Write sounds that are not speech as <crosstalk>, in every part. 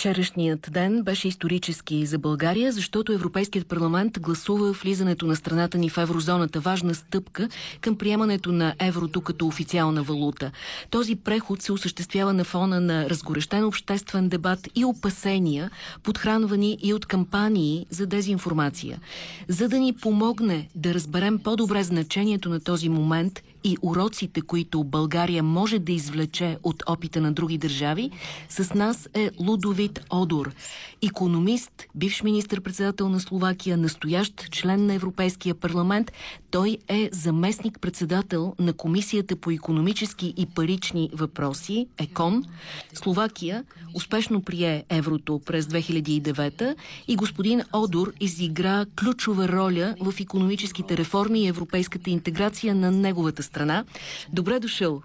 Вчерашният ден беше исторически за България, защото Европейският парламент гласува влизането на страната ни в еврозоната. Важна стъпка към приемането на еврото като официална валута. Този преход се осъществява на фона на разгорещен обществен дебат и опасения, подхранвани и от кампании за дезинформация. За да ни помогне да разберем по-добре значението на този момент и уроците, които България може да извлече от опита на други държави, с нас е Лудовит Одор, економист, бивш министр-председател на Словакия, настоящ член на Европейския парламент. Той е заместник-председател на Комисията по економически и парични въпроси, ЕКОН. Словакия успешно прие еврото през 2009 и господин Одор изигра ключова роля в економическите реформи и европейската интеграция на неговата страна. Добре дошъл!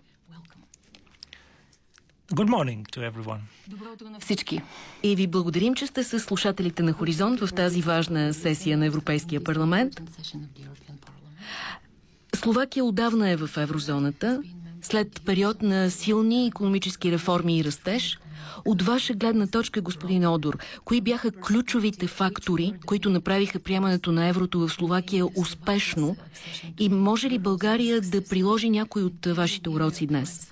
Good morning to everyone. Добро утро на всички. И ви благодарим, че сте с слушателите на Хоризонт в тази важна сесия на Европейския парламент. Словакия отдавна е в еврозоната. След период на силни економически реформи и растеж, от ваша гледна точка, господин Одор, кои бяха ключовите фактори, които направиха приемането на еврото в Словакия успешно и може ли България да приложи някой от вашите уроци днес?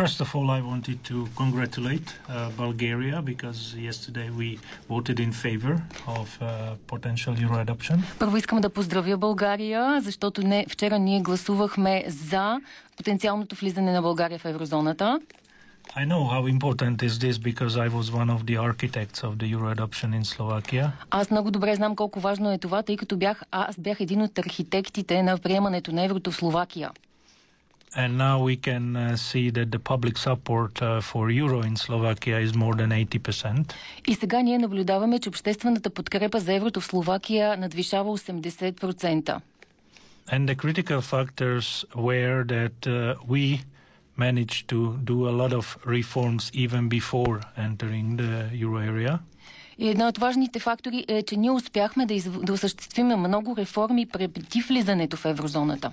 First of all, I wanted to congratulate uh, Bulgaria because yesterday we voted in favor of uh, potential euro adoption. Първо искам да поздравя България, защото не, вчера ние гласувахме за потенциалното влизане на България в еврозоната. I know how important is this because I was one of the architects of the euro adoption in Slovakia. Аз много добре знам колко важно е това, тъй като бях, аз бях един от архитектите на приемането на еврото в Словакия. And now we can uh, see that the public support uh, for euro in Slovakia is more than 80%. И сега ние наблюдаваме, че обществената подкрепа за еврото в Словакия надвишава 80%. And the critical factors were that uh, we managed to do a lot of reforms even before entering the euro area. И една от важните фактори е, че ние успяхме да, из... да осъществим много реформи преди влизането в еврозоната.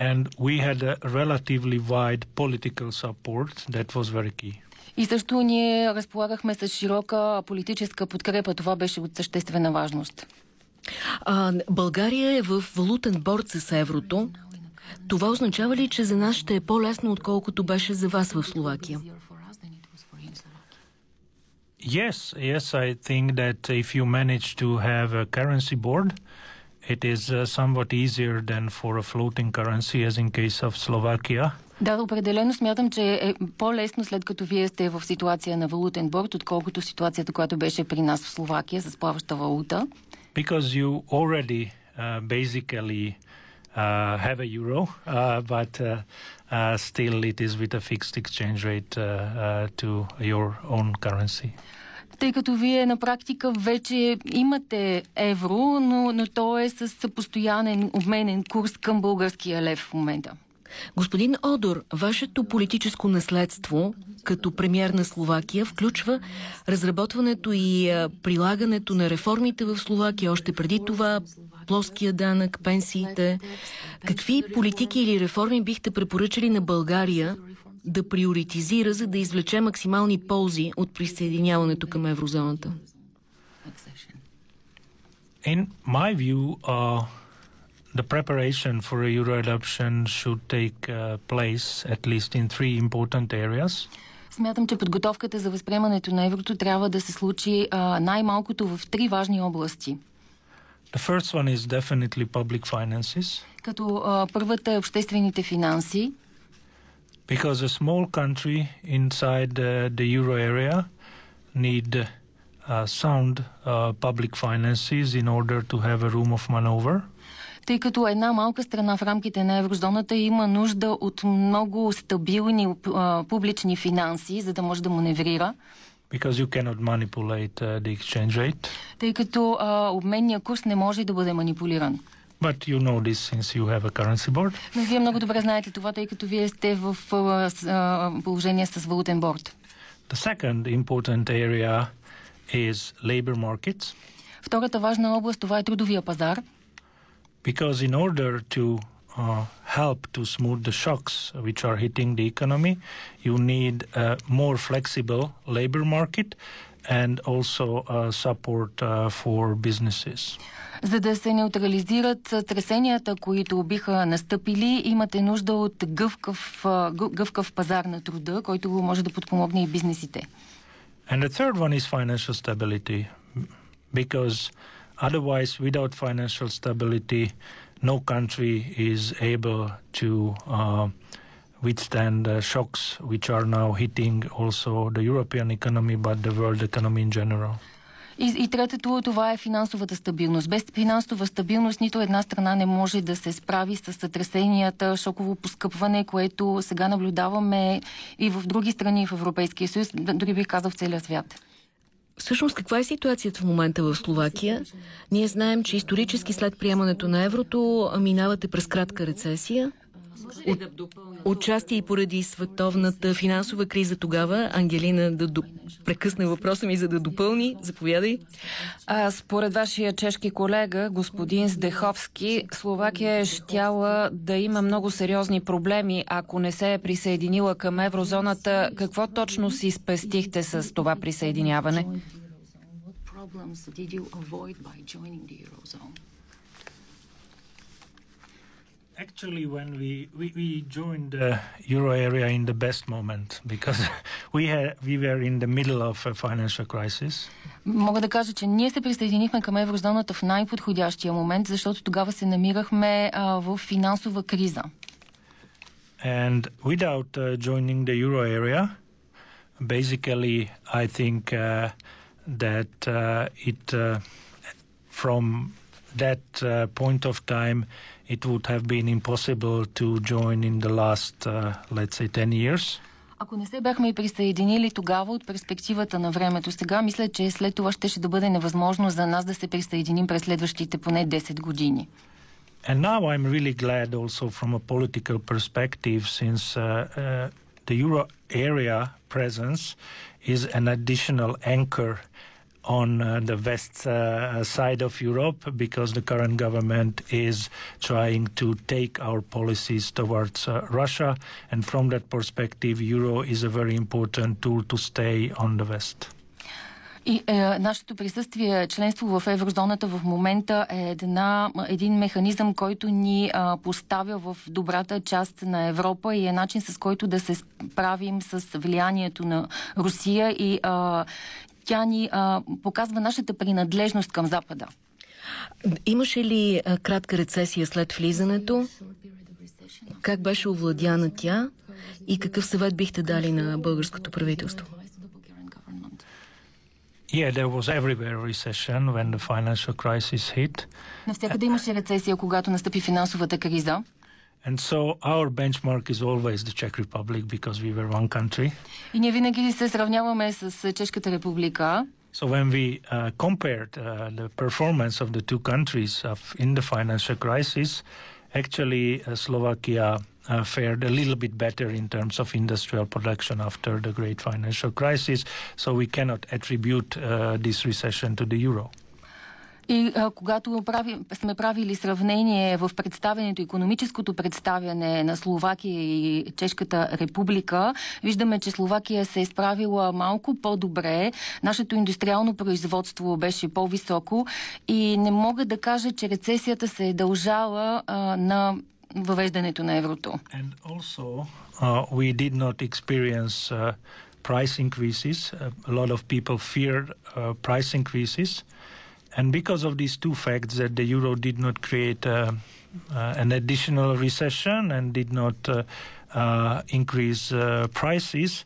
And we had a relatively wide political support that was very key. И също ние разполагахме с широка политическа подкрепа. Това беше от съществена важност. А, България е в валутен борт с еврото. Това означава ли, че за нас ще е по-лесно, отколкото беше за вас в Словакия? Yes, yes, I think that if you manage to have a currency board, it is uh, somewhat easier than for a floating currency, as in case of Slovakia. Да, определено смятам, че е по-лесно след като вие сте в ситуация на валутен борт, отколкото ситуацията, която беше при нас в Словакия с плаваща валута. Because you already uh, basically uh, have a euro, uh, but uh, uh, still it is with a fixed exchange rate uh, uh, to your own currency. Тъй като вие на практика вече имате евро, но, но то е с постоянен обменен курс към българския лев в момента. Господин Одор, вашето политическо наследство като премьер на Словакия включва разработването и прилагането на реформите в Словакия. Още преди това плоския данък, пенсиите. Какви политики или реформи бихте препоръчали на България да приоритизира, за да извлече максимални ползи от присъединяването към еврозоната? In my view, uh, the preparation for a euro adoption should take uh, place at least in three important areas. Смятам, че подготовката за възприемането на еврото трябва да се случи най-малкото в три важни области. The first one is definitely public finances. Като а, първата е обществените финанси. Because a small country inside the, the euro area need uh, sound uh, public finances in order to have a room of maneuver. Тъй като една малка страна в рамките на еврозоната има нужда от много стабилни а, публични финанси, за да може да маневрира. Because you cannot manipulate uh, the exchange rate. Тъй като а, обменния курс не може да бъде манипулиран. But you know this since you have a currency board. Но вие много добре знаете това, тъй като вие сте в а, положение с валутен борт. The second important area is labor markets. Втората важна област това е трудовия пазар. Because in order to uh, help to smooth the shocks which are hitting the economy, you need a more flexible labor market and also uh, support uh, for businesses. За да се неутрализират тресенията, които биха настъпили, имате нужда от гъвкав, гъвкав пазар на труда, който може да подпомогне и бизнесите. And the third one is financial stability, because otherwise, without financial stability, no country is able to uh, withstand the shocks which are now hitting also the European economy, but the world economy in general. И, и третото, това е финансовата стабилност. Без финансова стабилност нито една страна не може да се справи с сътресенията, шоково поскъпване, което сега наблюдаваме и в други страни в Европейския съюз, дори бих казал в целия свят. Всъщност, каква е ситуацията в момента в Словакия? Ние знаем, че исторически след приемането на еврото минавате през кратка рецесия. От, отчасти и поради световната финансова криза тогава, Ангелина да до... прекъсне въпроса ми, за да допълни. Заповядай. А, според вашия чешки колега, господин Здеховски, Словакия е щяла да има много сериозни проблеми, ако не се е присъединила към еврозоната. Какво точно си спестихте с това присъединяване? Actually, when we, we, we joined the euro area in the best moment because <laughs> we had we were in the middle of a financial crisis. Мога да кажа, че ние се присъединихме към еврозоната в най-подходящия момент, защото тогава се намирахме а, в финансова криза. And without uh, joining the euro area, basically, I think uh, that uh, it uh, from that uh, point of time it would have been impossible to join in the last, uh, let's say, 10 years. Ако не се бяхме и присъединили тогава от перспективата на времето сега, мисля, че след това ще, ще да бъде невъзможно за нас да се присъединим през следващите поне 10 години. And now I'm really glad also from a political perspective since uh, uh, the euro area presence is an additional anchor on uh, the west uh, side of Europe because the current government is trying to take our policies towards uh, Russia. And from that perspective, euro is a very important tool to stay on the west. И е, нашето присъствие, членство в еврозоната в момента е една, един механизъм, който ни е, поставя в добрата част на Европа и е начин с който да се справим с влиянието на Русия и е, тя ни а, показва нашата принадлежност към Запада. Имаше ли а, кратка рецесия след влизането? Как беше овладяна тя? И какъв съвет бихте дали на българското правителство? Yeah, there was everywhere recession when the financial crisis hit. Навсякъде имаше рецесия, когато настъпи финансовата криза. and so our benchmark is always I niewinek listy zrównujemy z, z Czeską Republiką. So when we uh, compared uh, the performance of the two countries of, in the financial crisis, actually uh, Slovakia uh, fared a little bit better in terms of industrial production after the great financial crisis. So we cannot attribute uh, this recession to the euro. И а, когато прави, сме правили сравнение в представянето, економическото представяне на Словакия и Чешката република, виждаме, че Словакия се е справила малко по-добре. Нашето индустриално производство беше по-високо и не мога да кажа, че рецесията се е дължала а, на въвеждането на еврото. And also, uh, we did not experience uh, price increases. a lot of people feared uh, price increases. And because of these two facts, that the euro did not create uh, uh, an additional recession and did not uh, uh increase uh, prices,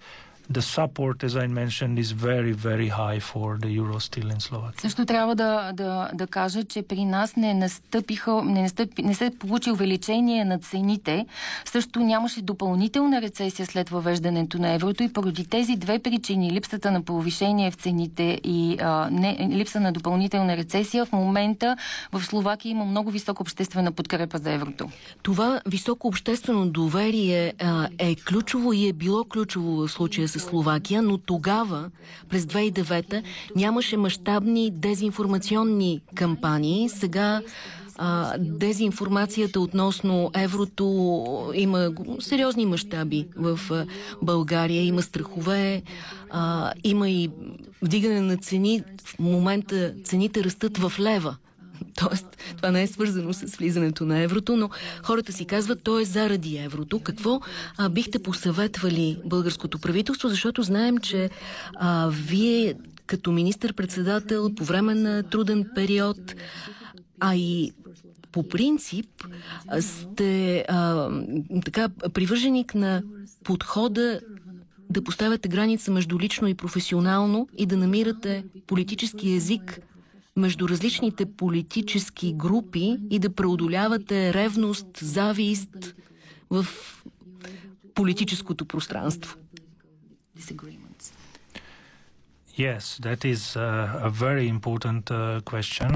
the support, as I mentioned, is very, very high for the euro still in Slovakia. Също трябва да, да, да кажа, че при нас не настъпиха, не, настъпи, не се получи увеличение на цените. Също нямаше допълнителна рецесия след въвеждането на еврото и поради тези две причини, липсата на повишение в цените и а, не, липса на допълнителна рецесия, в момента в Словакия има много висока обществена подкрепа за еврото. Това високо обществено доверие а, е ключово и е било ключово в случая с Словакия, но тогава, през 2009 нямаше мащабни дезинформационни кампании. Сега а, дезинформацията относно еврото има сериозни мащаби в България. Има страхове, а, има и вдигане на цени. В момента цените растат в лева. <laughs> Тоест, това не е свързано с влизането на еврото, но хората си казват, то е заради еврото. Какво а, бихте посъветвали българското правителство, защото знаем, че а, вие като министър-председател по време на труден период, а и по принцип сте а, така привърженик на подхода да поставяте граница между лично и професионално и да намирате политически език между различните политически групи и да преодолявате ревност, завист в политическото пространство. Yes, that is a, a very important uh, question.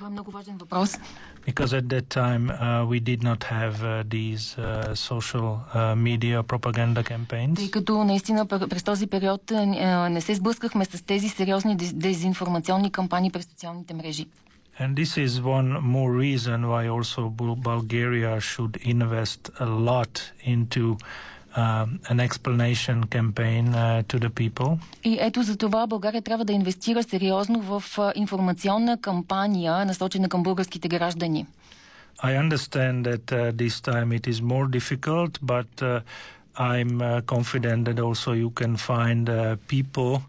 Това е много важен въпрос. Because at that time uh, we did not have uh, these uh, social uh, media propaganda campaigns. Тъй като наистина през този период uh, не се сблъскахме с тези сериозни дезинформационни кампании през социалните мрежи. And this is one more reason why also Bulgaria should invest a lot into uh, an explanation campaign uh, to the people. И ето за това България трябва да инвестира сериозно в информационна кампания, насочена към българските граждани. I understand that uh, this time it is more difficult, but uh, I'm uh, confident that also you can find uh, people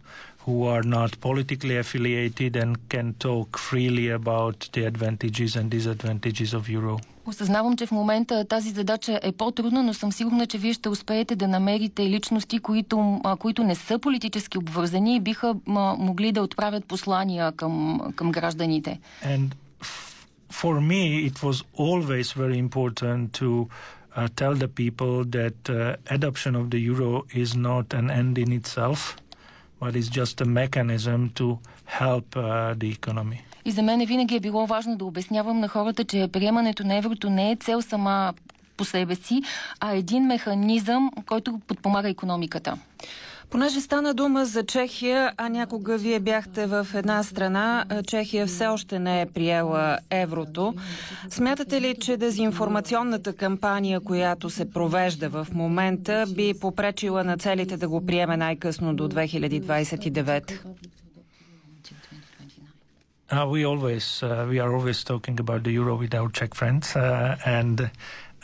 who are not politically affiliated and can talk freely about the advantages and disadvantages of euro. Осъзнавам, че в момента тази задача е по-трудна, но съм сигурна, че вие ще успеете да намерите личности, които, които не са политически обвързани и биха могли да отправят послания към, към гражданите. And for me, it was always very important to uh, tell the people that uh, adoption of the euro is not an end in itself, But it's just a mechanism to help uh, the economy. И за мен винаги е било важно да обяснявам на хората, че приемането на еврото не е цел сама по себе си, а един механизъм, който подпомага економиката. Понеже стана дума за Чехия, а някога вие бяхте в една страна, Чехия все още не е приела еврото. Смятате ли, че дезинформационната кампания, която се провежда в момента, би попречила на целите да го приеме най-късно до 2029? Uh, we always uh, we are always talking about the euro with our Czech friends, uh, and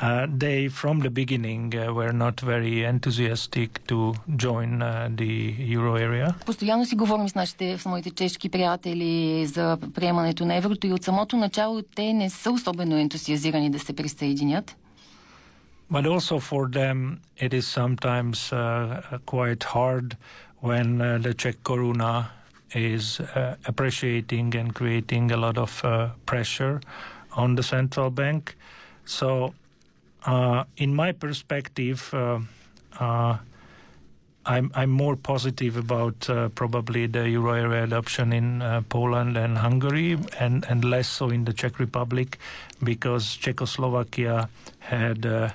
uh, they from the beginning uh, were not very enthusiastic to join uh, the euro area. Постоянно си говорим с нашите, с моите чешки приятели за приемането на еврото и от самото начало те не са особено ентусиазирани да се присъединят. But also for them, it is sometimes uh, quite hard when uh, the Czech koruna is uh, appreciating and creating a lot of uh, pressure on the central bank. So, uh, in my perspective, uh, uh, I'm, I'm more positive about uh, probably the euro area adoption in Poland and Hungary, and, and less so in the Czech Republic, because Czechoslovakia had.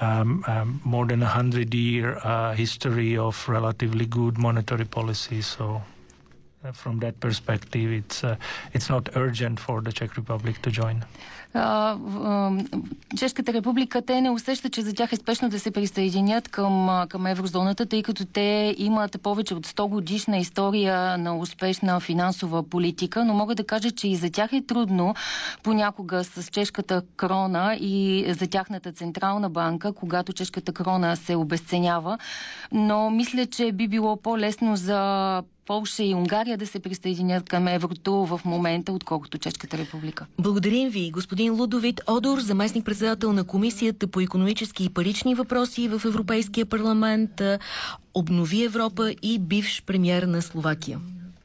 Um, um, more than a hundred year history of relatively good monetary policy. So from that perspective, it's uh, it's not urgent for the Czech Republic to join. Чешката република, те не усещат, че за тях е спешно да се присъединят към, към еврозоната, тъй като те имат повече от 100 годишна история на успешна финансова политика, но мога да кажа, че и за тях е трудно понякога с чешката крона и за тяхната централна банка, когато чешката крона се обесценява. Но мисля, че би било по-лесно за Полша и Унгария да се присъединят към еврото в момента, отколкото Чешката република. Благодарим ви, господин Лудовит Одор, заместник председател на Комисията по економически и парични въпроси в Европейския парламент, обнови Европа и бивш премьер на Словакия.